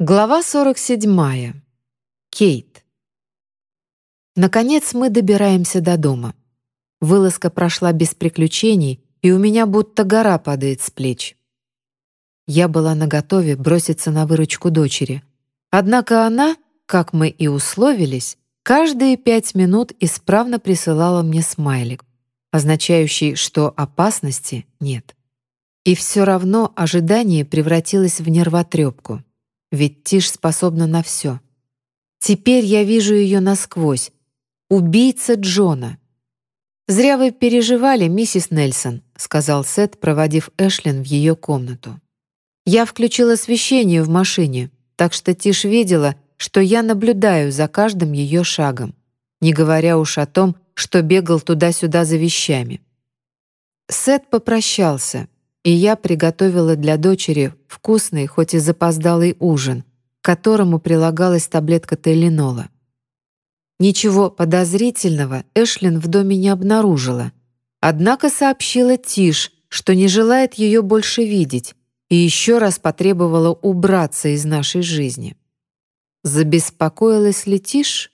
Глава 47. Кейт. Наконец мы добираемся до дома. Вылазка прошла без приключений, и у меня будто гора падает с плеч. Я была наготове броситься на выручку дочери. Однако она, как мы и условились, каждые пять минут исправно присылала мне смайлик, означающий, что опасности нет. И все равно ожидание превратилось в нервотрепку — ведь Тиш способна на все. Теперь я вижу ее насквозь. Убийца Джона. «Зря вы переживали, миссис Нельсон», — сказал Сет, проводив Эшлин в ее комнату. «Я включил освещение в машине, так что Тиш видела, что я наблюдаю за каждым ее шагом, не говоря уж о том, что бегал туда-сюда за вещами». Сет попрощался, и я приготовила для дочери вкусный, хоть и запоздалый ужин, к которому прилагалась таблетка Теленола. Ничего подозрительного Эшлин в доме не обнаружила, однако сообщила Тиш, что не желает ее больше видеть, и еще раз потребовала убраться из нашей жизни. Забеспокоилась ли Тиш?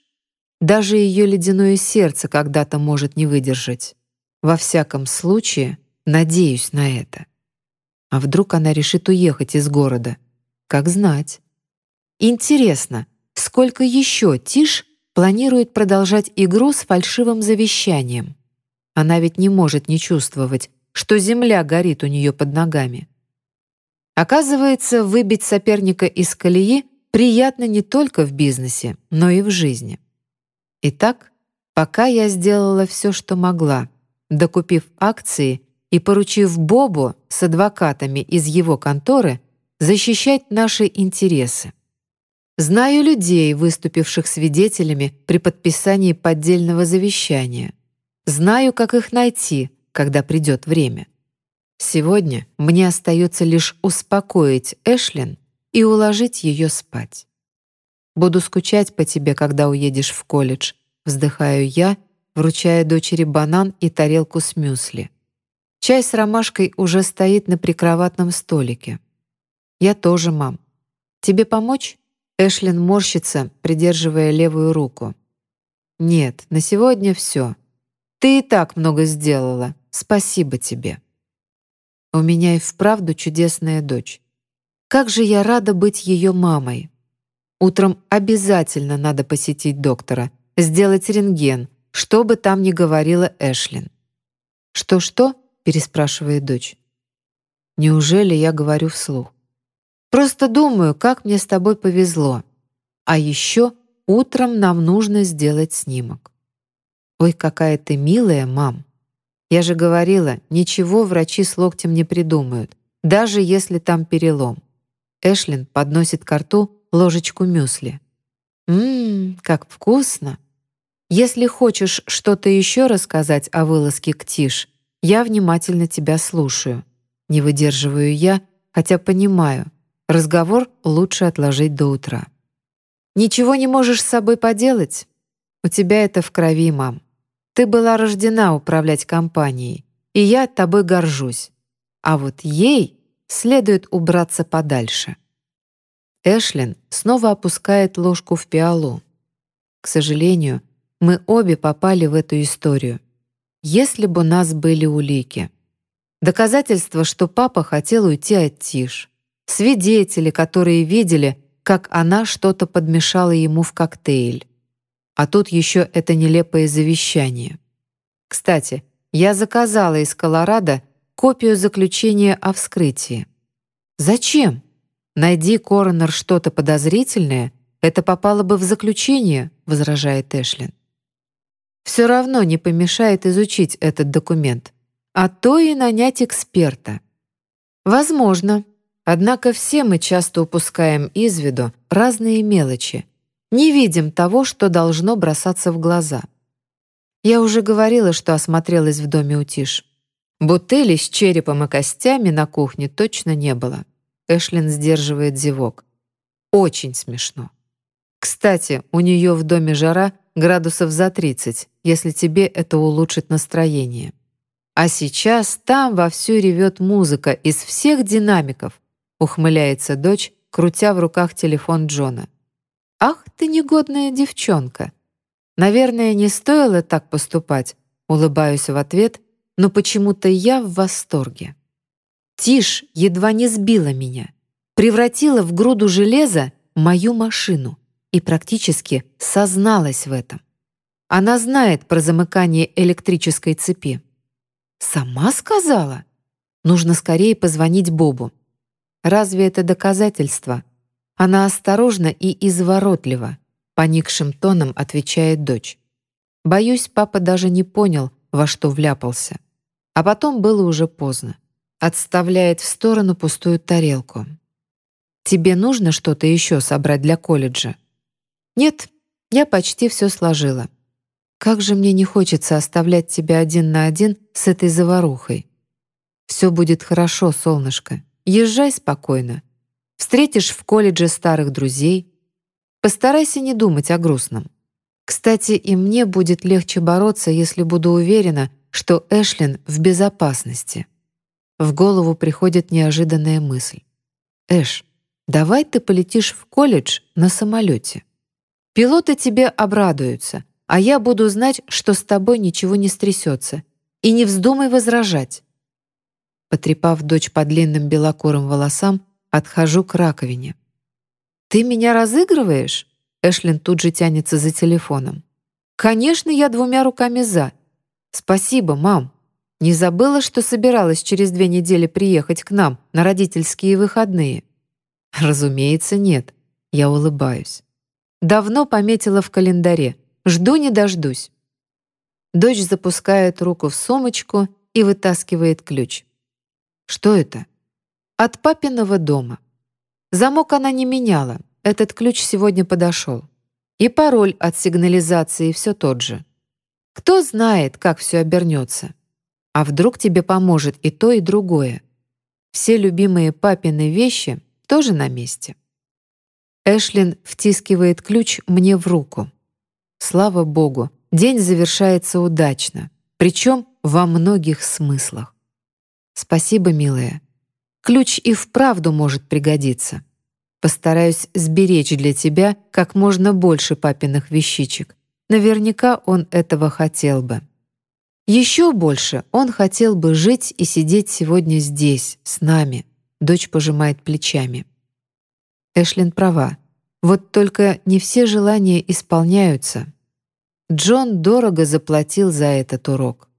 Даже ее ледяное сердце когда-то может не выдержать. Во всяком случае, надеюсь на это. А вдруг она решит уехать из города? Как знать. Интересно, сколько еще Тиш планирует продолжать игру с фальшивым завещанием? Она ведь не может не чувствовать, что земля горит у нее под ногами. Оказывается, выбить соперника из колеи приятно не только в бизнесе, но и в жизни. Итак, пока я сделала все, что могла, докупив акции и поручив Бобу с адвокатами из его конторы защищать наши интересы. Знаю людей, выступивших свидетелями при подписании поддельного завещания. Знаю, как их найти, когда придет время. Сегодня мне остается лишь успокоить Эшлин и уложить ее спать. Буду скучать по тебе, когда уедешь в колледж, вздыхаю я, вручая дочери банан и тарелку с мюсли. Чай с ромашкой уже стоит на прикроватном столике. Я тоже, мам. Тебе помочь? Эшлин морщится, придерживая левую руку. Нет, на сегодня все. Ты и так много сделала. Спасибо тебе. У меня и вправду чудесная дочь. Как же я рада быть ее мамой. Утром обязательно надо посетить доктора, сделать рентген, что бы там ни говорила Эшлин. Что-что? — переспрашивает дочь. Неужели я говорю вслух? Просто думаю, как мне с тобой повезло. А еще утром нам нужно сделать снимок. Ой, какая ты милая, мам. Я же говорила, ничего врачи с локтем не придумают, даже если там перелом. Эшлин подносит к рту ложечку мюсли. «Ммм, как вкусно!» Если хочешь что-то еще рассказать о вылазке к Тиш, я внимательно тебя слушаю. Не выдерживаю я, хотя понимаю, разговор лучше отложить до утра. Ничего не можешь с собой поделать? У тебя это в крови, мам. Ты была рождена управлять компанией, и я тобой горжусь. А вот ей следует убраться подальше. Эшлин снова опускает ложку в пиалу. К сожалению, мы обе попали в эту историю — если бы у нас были улики. Доказательства, что папа хотел уйти от Тиш. Свидетели, которые видели, как она что-то подмешала ему в коктейль. А тут еще это нелепое завещание. Кстати, я заказала из Колорадо копию заключения о вскрытии. Зачем? Найди коронер что-то подозрительное, это попало бы в заключение, возражает Эшлин все равно не помешает изучить этот документ, а то и нанять эксперта. Возможно. Однако все мы часто упускаем из виду разные мелочи, не видим того, что должно бросаться в глаза. Я уже говорила, что осмотрелась в доме у Тиш. Бутыли с черепом и костями на кухне точно не было. Эшлин сдерживает зевок. Очень смешно. Кстати, у нее в доме жара градусов за 30, если тебе это улучшит настроение. А сейчас там вовсю ревет музыка из всех динамиков, ухмыляется дочь, крутя в руках телефон Джона. «Ах ты негодная девчонка! Наверное, не стоило так поступать», улыбаюсь в ответ, но почему-то я в восторге. Тишь едва не сбила меня, превратила в груду железа мою машину и практически созналась в этом. Она знает про замыкание электрической цепи. Сама сказала? Нужно скорее позвонить Бобу. Разве это доказательство? Она осторожно и изворотлива, поникшим тоном отвечает дочь. Боюсь, папа даже не понял, во что вляпался. А потом было уже поздно. Отставляет в сторону пустую тарелку. «Тебе нужно что-то еще собрать для колледжа?» «Нет, я почти все сложила. Как же мне не хочется оставлять тебя один на один с этой заварухой. Все будет хорошо, солнышко. Езжай спокойно. Встретишь в колледже старых друзей. Постарайся не думать о грустном. Кстати, и мне будет легче бороться, если буду уверена, что Эшлин в безопасности. В голову приходит неожиданная мысль. «Эш, давай ты полетишь в колледж на самолете. Пилоты тебе обрадуются, а я буду знать, что с тобой ничего не стрясется. И не вздумай возражать». Потрепав дочь по длинным белокурым волосам, отхожу к раковине. «Ты меня разыгрываешь?» Эшлин тут же тянется за телефоном. «Конечно, я двумя руками за. Спасибо, мам. Не забыла, что собиралась через две недели приехать к нам на родительские выходные?» «Разумеется, нет». Я улыбаюсь. «Давно пометила в календаре. Жду не дождусь». Дочь запускает руку в сумочку и вытаскивает ключ. Что это? От папиного дома. Замок она не меняла. Этот ключ сегодня подошел. И пароль от сигнализации все тот же. Кто знает, как все обернется. А вдруг тебе поможет и то, и другое. Все любимые папины вещи тоже на месте. Эшлин втискивает ключ мне в руку. Слава богу, день завершается удачно, причем во многих смыслах. Спасибо, милая. Ключ и вправду может пригодиться. Постараюсь сберечь для тебя как можно больше папиных вещичек. Наверняка он этого хотел бы. Еще больше он хотел бы жить и сидеть сегодня здесь, с нами. Дочь пожимает плечами. Эшлин права. Вот только не все желания исполняются. Джон дорого заплатил за этот урок.